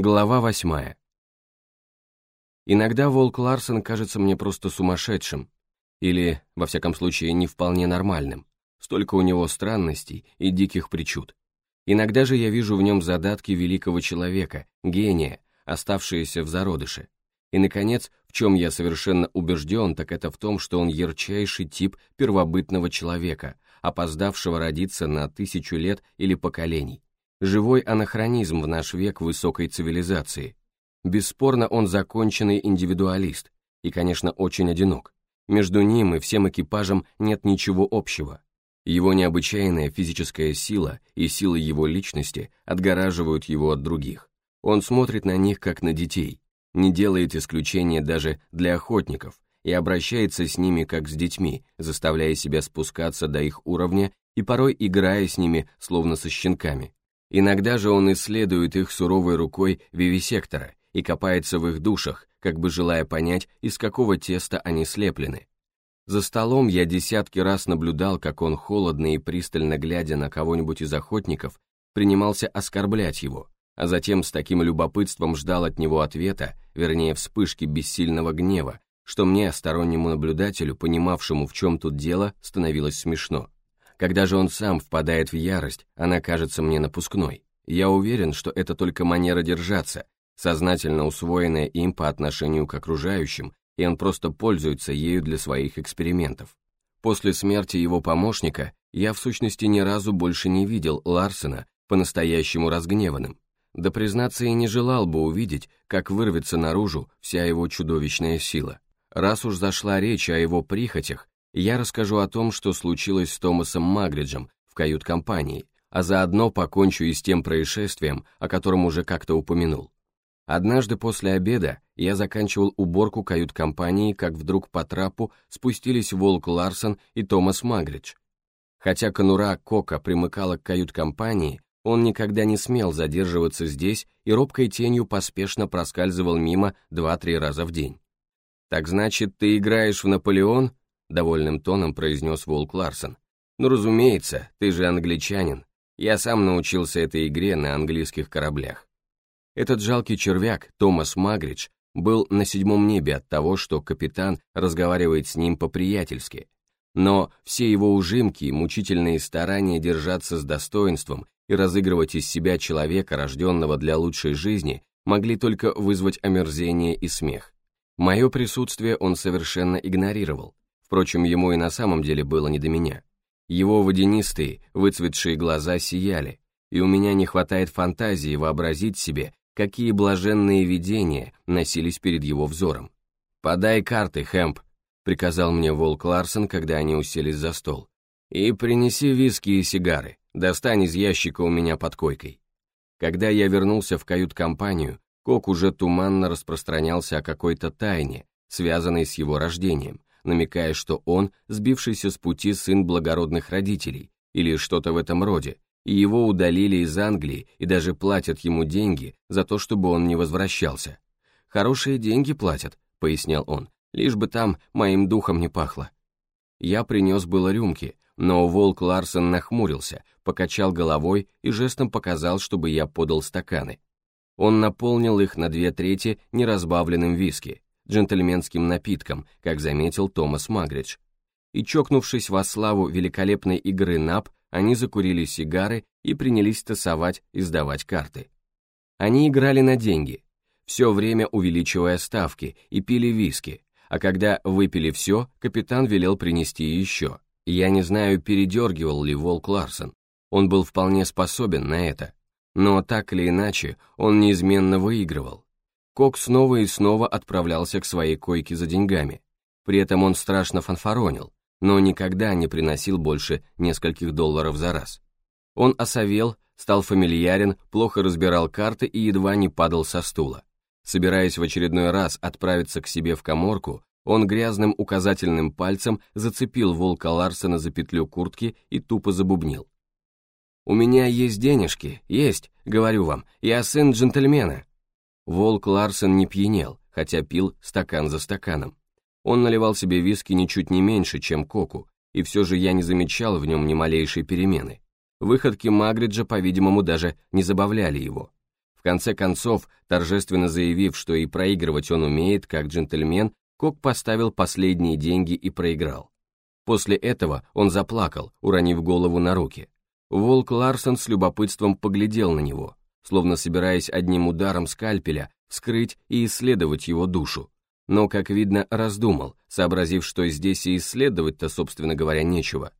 Глава восьмая. Иногда Волк Ларсон кажется мне просто сумасшедшим, или, во всяком случае, не вполне нормальным. Столько у него странностей и диких причуд. Иногда же я вижу в нем задатки великого человека, гения, оставшиеся в зародыше. И, наконец, в чем я совершенно убежден, так это в том, что он ярчайший тип первобытного человека, опоздавшего родиться на тысячу лет или поколений живой анахронизм в наш век высокой цивилизации. Бесспорно, он законченный индивидуалист и, конечно, очень одинок. Между ним и всем экипажем нет ничего общего. Его необычайная физическая сила и сила его личности отгораживают его от других. Он смотрит на них как на детей, не делает исключения даже для охотников и обращается с ними как с детьми, заставляя себя спускаться до их уровня и порой играя с ними, словно со щенками. Иногда же он исследует их суровой рукой вивисектора и копается в их душах, как бы желая понять, из какого теста они слеплены. За столом я десятки раз наблюдал, как он, холодно и пристально глядя на кого-нибудь из охотников, принимался оскорблять его, а затем с таким любопытством ждал от него ответа, вернее вспышки бессильного гнева, что мне, стороннему наблюдателю, понимавшему, в чем тут дело, становилось смешно. Когда же он сам впадает в ярость, она кажется мне напускной. Я уверен, что это только манера держаться, сознательно усвоенная им по отношению к окружающим, и он просто пользуется ею для своих экспериментов. После смерти его помощника я в сущности ни разу больше не видел Ларсена по-настоящему разгневанным. Да признаться и не желал бы увидеть, как вырвется наружу вся его чудовищная сила. Раз уж зашла речь о его прихотях, я расскажу о том, что случилось с Томасом Магриджем в кают-компании, а заодно покончу и с тем происшествием, о котором уже как-то упомянул. Однажды после обеда я заканчивал уборку кают-компании, как вдруг по трапу спустились Волк Ларсон и Томас Магридж. Хотя конура Кока примыкала к кают-компании, он никогда не смел задерживаться здесь и робкой тенью поспешно проскальзывал мимо два-три раза в день. «Так значит, ты играешь в Наполеон?» — довольным тоном произнес Волк Ларсон. «Ну, разумеется, ты же англичанин. Я сам научился этой игре на английских кораблях». Этот жалкий червяк, Томас Магридж, был на седьмом небе от того, что капитан разговаривает с ним по-приятельски. Но все его ужимки и мучительные старания держаться с достоинством и разыгрывать из себя человека, рожденного для лучшей жизни, могли только вызвать омерзение и смех. Мое присутствие он совершенно игнорировал, Впрочем, ему и на самом деле было не до меня. Его водянистые, выцветшие глаза сияли, и у меня не хватает фантазии вообразить себе, какие блаженные видения носились перед его взором. «Подай карты, Хэмп», — приказал мне Волк Ларсон, когда они уселись за стол. «И принеси виски и сигары, достань из ящика у меня под койкой». Когда я вернулся в кают-компанию, Кок уже туманно распространялся о какой-то тайне, связанной с его рождением, намекая, что он сбившийся с пути сын благородных родителей или что-то в этом роде, и его удалили из Англии и даже платят ему деньги за то, чтобы он не возвращался. «Хорошие деньги платят», — пояснял он, «лишь бы там моим духом не пахло». Я принес было рюмки, но волк Ларсон нахмурился, покачал головой и жестом показал, чтобы я подал стаканы. Он наполнил их на две трети неразбавленным виски, джентльменским напитком, как заметил Томас Магридж. И чокнувшись во славу великолепной игры НАП, они закурили сигары и принялись тасовать и сдавать карты. Они играли на деньги, все время увеличивая ставки, и пили виски, а когда выпили все, капитан велел принести еще. Я не знаю, передергивал ли Волк Ларсон, он был вполне способен на это, но так или иначе он неизменно выигрывал. Кок снова и снова отправлялся к своей койке за деньгами. При этом он страшно фанфаронил, но никогда не приносил больше нескольких долларов за раз. Он осовел, стал фамильярен, плохо разбирал карты и едва не падал со стула. Собираясь в очередной раз отправиться к себе в коморку, он грязным указательным пальцем зацепил волка Ларсена за петлю куртки и тупо забубнил. «У меня есть денежки, есть, говорю вам, я сын джентльмена, Волк Ларсен не пьянел, хотя пил стакан за стаканом. Он наливал себе виски ничуть не меньше, чем Коку, и все же я не замечал в нем ни малейшей перемены. Выходки Магриджа, по-видимому, даже не забавляли его. В конце концов, торжественно заявив, что и проигрывать он умеет, как джентльмен, Кок поставил последние деньги и проиграл. После этого он заплакал, уронив голову на руки. Волк Ларсон с любопытством поглядел на него, словно собираясь одним ударом скальпеля вскрыть и исследовать его душу. Но, как видно, раздумал, сообразив, что здесь и исследовать-то, собственно говоря, нечего.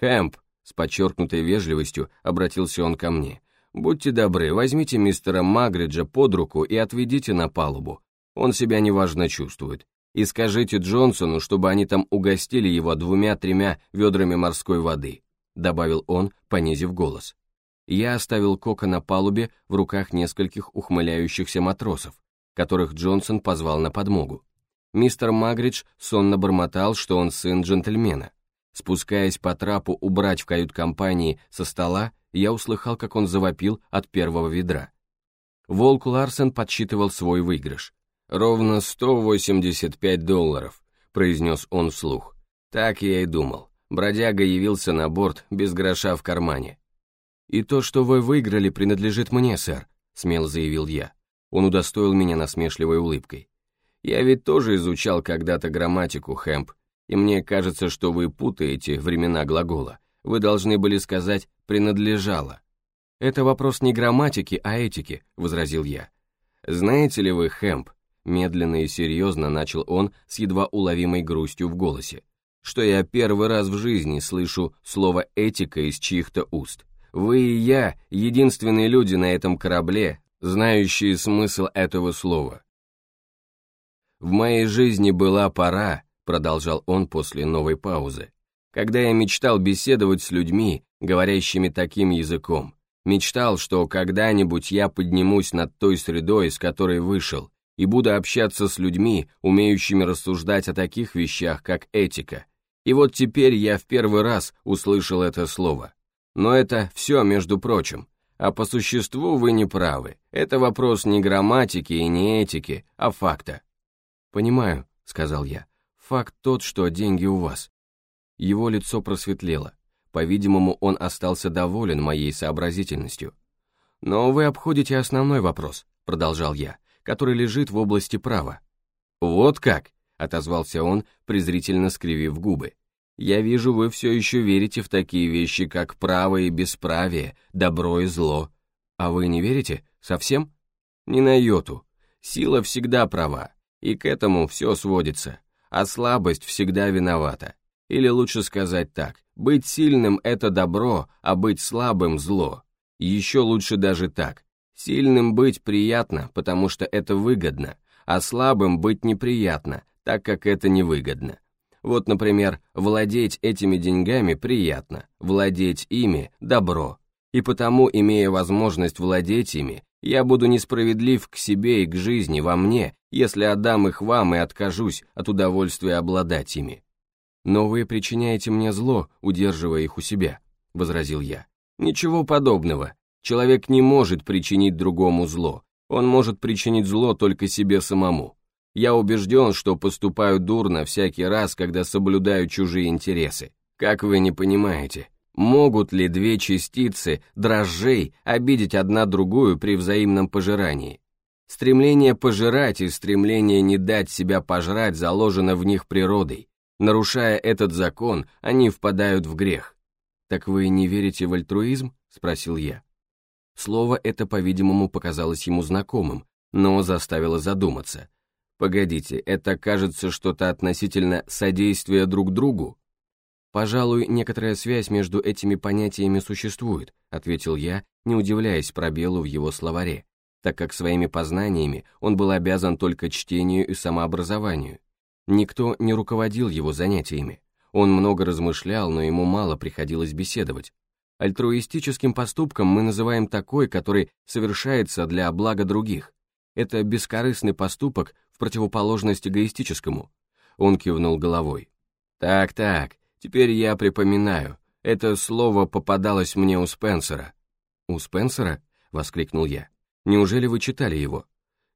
«Хэмп», с подчеркнутой вежливостью, обратился он ко мне, «будьте добры, возьмите мистера Магриджа под руку и отведите на палубу. Он себя неважно чувствует. И скажите Джонсону, чтобы они там угостили его двумя-тремя ведрами морской воды», добавил он, понизив голос. Я оставил Кока на палубе в руках нескольких ухмыляющихся матросов, которых Джонсон позвал на подмогу. Мистер Магридж сонно бормотал, что он сын джентльмена. Спускаясь по трапу убрать в кают-компании со стола, я услыхал, как он завопил от первого ведра. Волк Ларсен подсчитывал свой выигрыш. «Ровно 185 долларов», — произнес он вслух. «Так я и думал. Бродяга явился на борт без гроша в кармане. «И то, что вы выиграли, принадлежит мне, сэр», — смело заявил я. Он удостоил меня насмешливой улыбкой. «Я ведь тоже изучал когда-то грамматику, Хэмп, и мне кажется, что вы путаете времена глагола. Вы должны были сказать «принадлежало». «Это вопрос не грамматики, а этики», — возразил я. «Знаете ли вы, Хэмп», — медленно и серьезно начал он с едва уловимой грустью в голосе, что я первый раз в жизни слышу слово «этика» из чьих-то уст. Вы и я — единственные люди на этом корабле, знающие смысл этого слова. «В моей жизни была пора», — продолжал он после новой паузы, «когда я мечтал беседовать с людьми, говорящими таким языком. Мечтал, что когда-нибудь я поднимусь над той средой, из которой вышел, и буду общаться с людьми, умеющими рассуждать о таких вещах, как этика. И вот теперь я в первый раз услышал это слово. Но это все, между прочим. А по существу вы не правы. Это вопрос не грамматики и не этики, а факта. «Понимаю», — сказал я. «Факт тот, что деньги у вас». Его лицо просветлело. По-видимому, он остался доволен моей сообразительностью. «Но вы обходите основной вопрос», — продолжал я, «который лежит в области права». «Вот как», — отозвался он, презрительно скривив губы. Я вижу, вы все еще верите в такие вещи, как право и бесправие, добро и зло. А вы не верите? Совсем? Ни на йоту. Сила всегда права, и к этому все сводится. А слабость всегда виновата. Или лучше сказать так, быть сильным – это добро, а быть слабым – зло. Еще лучше даже так. Сильным быть приятно, потому что это выгодно, а слабым быть неприятно, так как это невыгодно. Вот, например, владеть этими деньгами приятно, владеть ими – добро. И потому, имея возможность владеть ими, я буду несправедлив к себе и к жизни во мне, если отдам их вам и откажусь от удовольствия обладать ими. Но вы причиняете мне зло, удерживая их у себя, — возразил я. Ничего подобного. Человек не может причинить другому зло. Он может причинить зло только себе самому. Я убежден, что поступаю дурно всякий раз, когда соблюдаю чужие интересы. Как вы не понимаете, могут ли две частицы дрожжей обидеть одна другую при взаимном пожирании? Стремление пожирать и стремление не дать себя пожрать заложено в них природой. Нарушая этот закон, они впадают в грех. «Так вы не верите в альтруизм?» – спросил я. Слово это, по-видимому, показалось ему знакомым, но заставило задуматься – Погодите, это кажется что-то относительно содействия друг другу? Пожалуй, некоторая связь между этими понятиями существует, ответил я, не удивляясь пробелу в его словаре, так как своими познаниями он был обязан только чтению и самообразованию. Никто не руководил его занятиями. Он много размышлял, но ему мало приходилось беседовать. Альтруистическим поступком мы называем такой, который совершается для блага других. Это бескорыстный поступок в противоположность эгоистическому. Он кивнул головой. Так-так, теперь я припоминаю. Это слово попадалось мне у Спенсера. У Спенсера? Воскликнул я. Неужели вы читали его?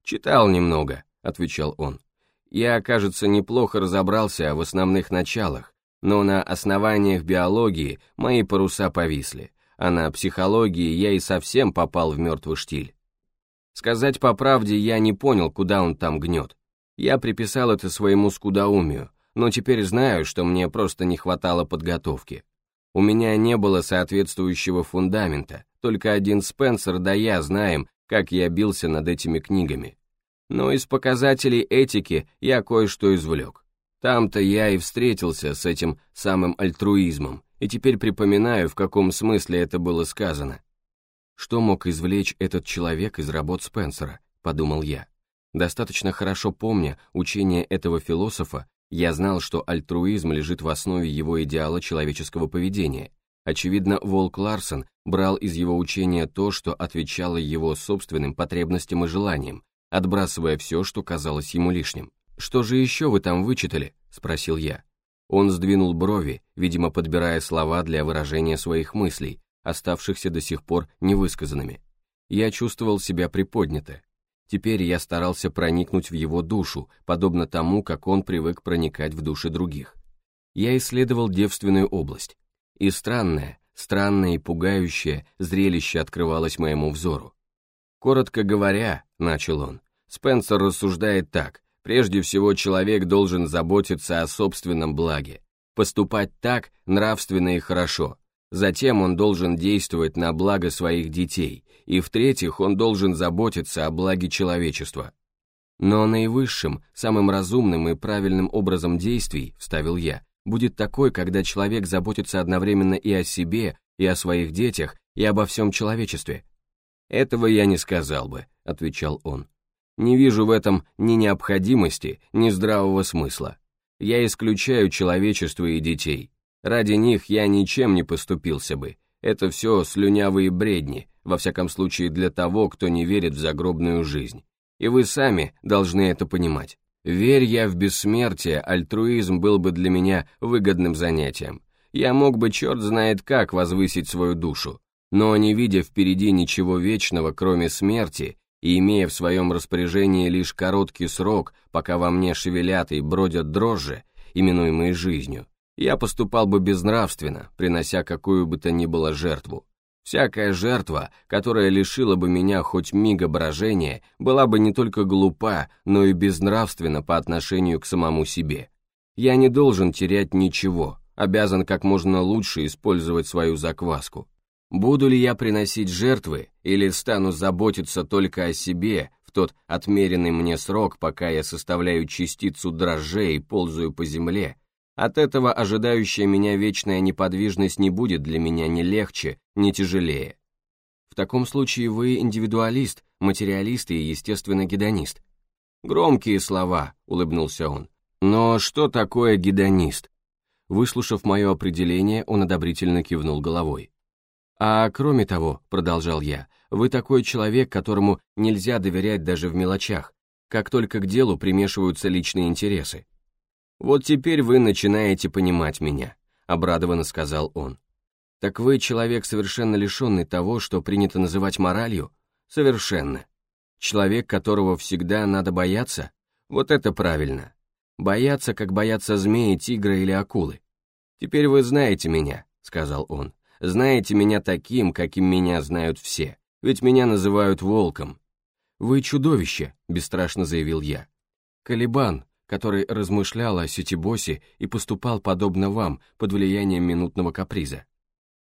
Читал немного, отвечал он. Я, кажется, неплохо разобрался в основных началах, но на основаниях биологии мои паруса повисли, а на психологии я и совсем попал в мертвый штиль. Сказать по правде, я не понял, куда он там гнет. Я приписал это своему скудоумию, но теперь знаю, что мне просто не хватало подготовки. У меня не было соответствующего фундамента, только один Спенсер да я знаем, как я бился над этими книгами. Но из показателей этики я кое-что извлек. Там-то я и встретился с этим самым альтруизмом, и теперь припоминаю, в каком смысле это было сказано. Что мог извлечь этот человек из работ Спенсера, подумал я. Достаточно хорошо помня учение этого философа, я знал, что альтруизм лежит в основе его идеала человеческого поведения. Очевидно, Волк Ларсон брал из его учения то, что отвечало его собственным потребностям и желаниям, отбрасывая все, что казалось ему лишним. «Что же еще вы там вычитали?» – спросил я. Он сдвинул брови, видимо, подбирая слова для выражения своих мыслей, оставшихся до сих пор невысказанными. Я чувствовал себя приподнято. Теперь я старался проникнуть в его душу, подобно тому, как он привык проникать в души других. Я исследовал девственную область. И странное, странное и пугающее зрелище открывалось моему взору. Коротко говоря, начал он, Спенсер рассуждает так, прежде всего человек должен заботиться о собственном благе, поступать так нравственно и хорошо, Затем он должен действовать на благо своих детей, и в-третьих, он должен заботиться о благе человечества. Но наивысшим, самым разумным и правильным образом действий, вставил я, будет такой, когда человек заботится одновременно и о себе, и о своих детях, и обо всем человечестве. «Этого я не сказал бы», — отвечал он. «Не вижу в этом ни необходимости, ни здравого смысла. Я исключаю человечество и детей. Ради них я ничем не поступился бы. Это все слюнявые бредни, во всяком случае для того, кто не верит в загробную жизнь. И вы сами должны это понимать. Верь я в бессмертие, альтруизм был бы для меня выгодным занятием. Я мог бы черт знает как возвысить свою душу, но не видя впереди ничего вечного, кроме смерти, и имея в своем распоряжении лишь короткий срок, пока во мне шевелят и бродят дрожжи, именуемые жизнью, я поступал бы безнравственно, принося какую бы то ни было жертву. Всякая жертва, которая лишила бы меня хоть мига брожения, была бы не только глупа, но и безнравственна по отношению к самому себе. Я не должен терять ничего, обязан как можно лучше использовать свою закваску. Буду ли я приносить жертвы, или стану заботиться только о себе в тот отмеренный мне срок, пока я составляю частицу дрожжей и ползаю по земле, от этого ожидающая меня вечная неподвижность не будет для меня ни легче, ни тяжелее. В таком случае вы индивидуалист, материалист и, естественно, гедонист. Громкие слова, улыбнулся он. Но что такое гедонист? Выслушав мое определение, он одобрительно кивнул головой. А кроме того, продолжал я, вы такой человек, которому нельзя доверять даже в мелочах, как только к делу примешиваются личные интересы. «Вот теперь вы начинаете понимать меня», — обрадованно сказал он. «Так вы человек, совершенно лишенный того, что принято называть моралью?» «Совершенно. Человек, которого всегда надо бояться? Вот это правильно. Бояться, как боятся змеи, тигра или акулы. Теперь вы знаете меня», — сказал он. «Знаете меня таким, каким меня знают все, ведь меня называют волком». «Вы чудовище», — бесстрашно заявил я. «Калибан, который размышлял о Ситибосе и поступал подобно вам под влиянием минутного каприза.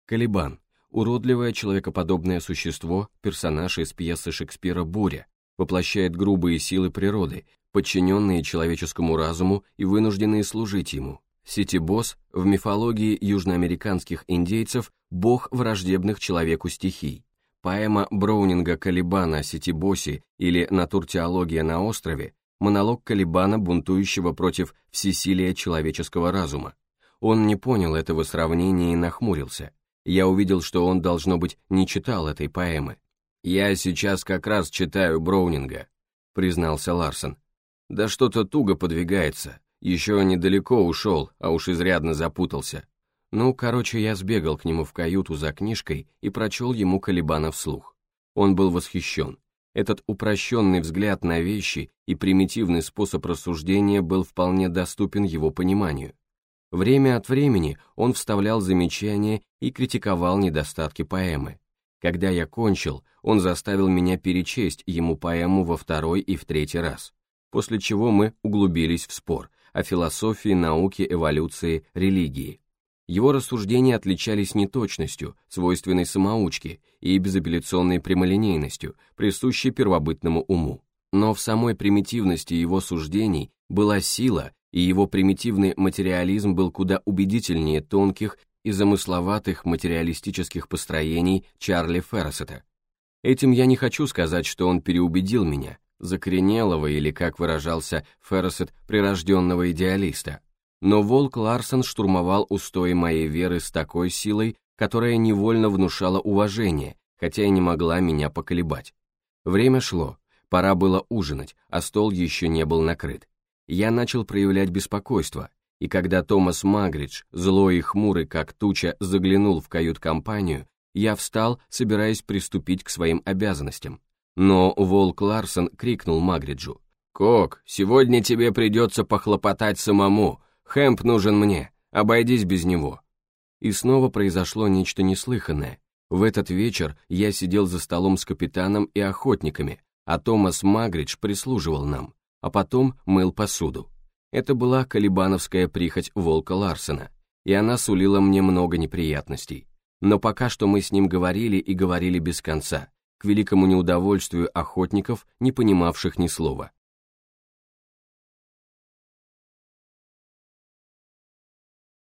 Калибан – уродливое человекоподобное существо, персонаж из пьесы Шекспира «Буря», воплощает грубые силы природы, подчиненные человеческому разуму и вынужденные служить ему. Ситибос в мифологии южноамериканских индейцев – бог враждебных человеку стихий. Поэма Броунинга «Калибана» о Ситибосе или «Натуртеология на острове» монолог Калибана, бунтующего против всесилия человеческого разума. Он не понял этого сравнения и нахмурился. Я увидел, что он, должно быть, не читал этой поэмы. «Я сейчас как раз читаю Броунинга», — признался Ларсон. «Да что-то туго подвигается. Еще недалеко ушел, а уж изрядно запутался». Ну, короче, я сбегал к нему в каюту за книжкой и прочел ему Калибана вслух. Он был восхищен. Этот упрощенный взгляд на вещи и примитивный способ рассуждения был вполне доступен его пониманию. Время от времени он вставлял замечания и критиковал недостатки поэмы. Когда я кончил, он заставил меня перечесть ему поэму во второй и в третий раз, после чего мы углубились в спор о философии, науке, эволюции, религии. Его рассуждения отличались неточностью, свойственной самоучке, и безапелляционной прямолинейностью, присущей первобытному уму. Но в самой примитивности его суждений была сила, и его примитивный материализм был куда убедительнее тонких и замысловатых материалистических построений Чарли Ферресета. Этим я не хочу сказать, что он переубедил меня, закоренелого или, как выражался Ферресет, прирожденного идеалиста. Но Волк Ларсон штурмовал устои моей веры с такой силой, которая невольно внушала уважение, хотя и не могла меня поколебать. Время шло, пора было ужинать, а стол еще не был накрыт. Я начал проявлять беспокойство, и когда Томас Магридж, злой и хмурый как туча, заглянул в кают-компанию, я встал, собираясь приступить к своим обязанностям. Но Волк Ларсон крикнул Магриджу. «Кок, сегодня тебе придется похлопотать самому. Хэмп нужен мне. Обойдись без него». И снова произошло нечто неслыханное. В этот вечер я сидел за столом с капитаном и охотниками, а Томас Магридж прислуживал нам, а потом мыл посуду. Это была колебановская прихоть Волка Ларсена, и она сулила мне много неприятностей. Но пока что мы с ним говорили и говорили без конца, к великому неудовольствию охотников, не понимавших ни слова.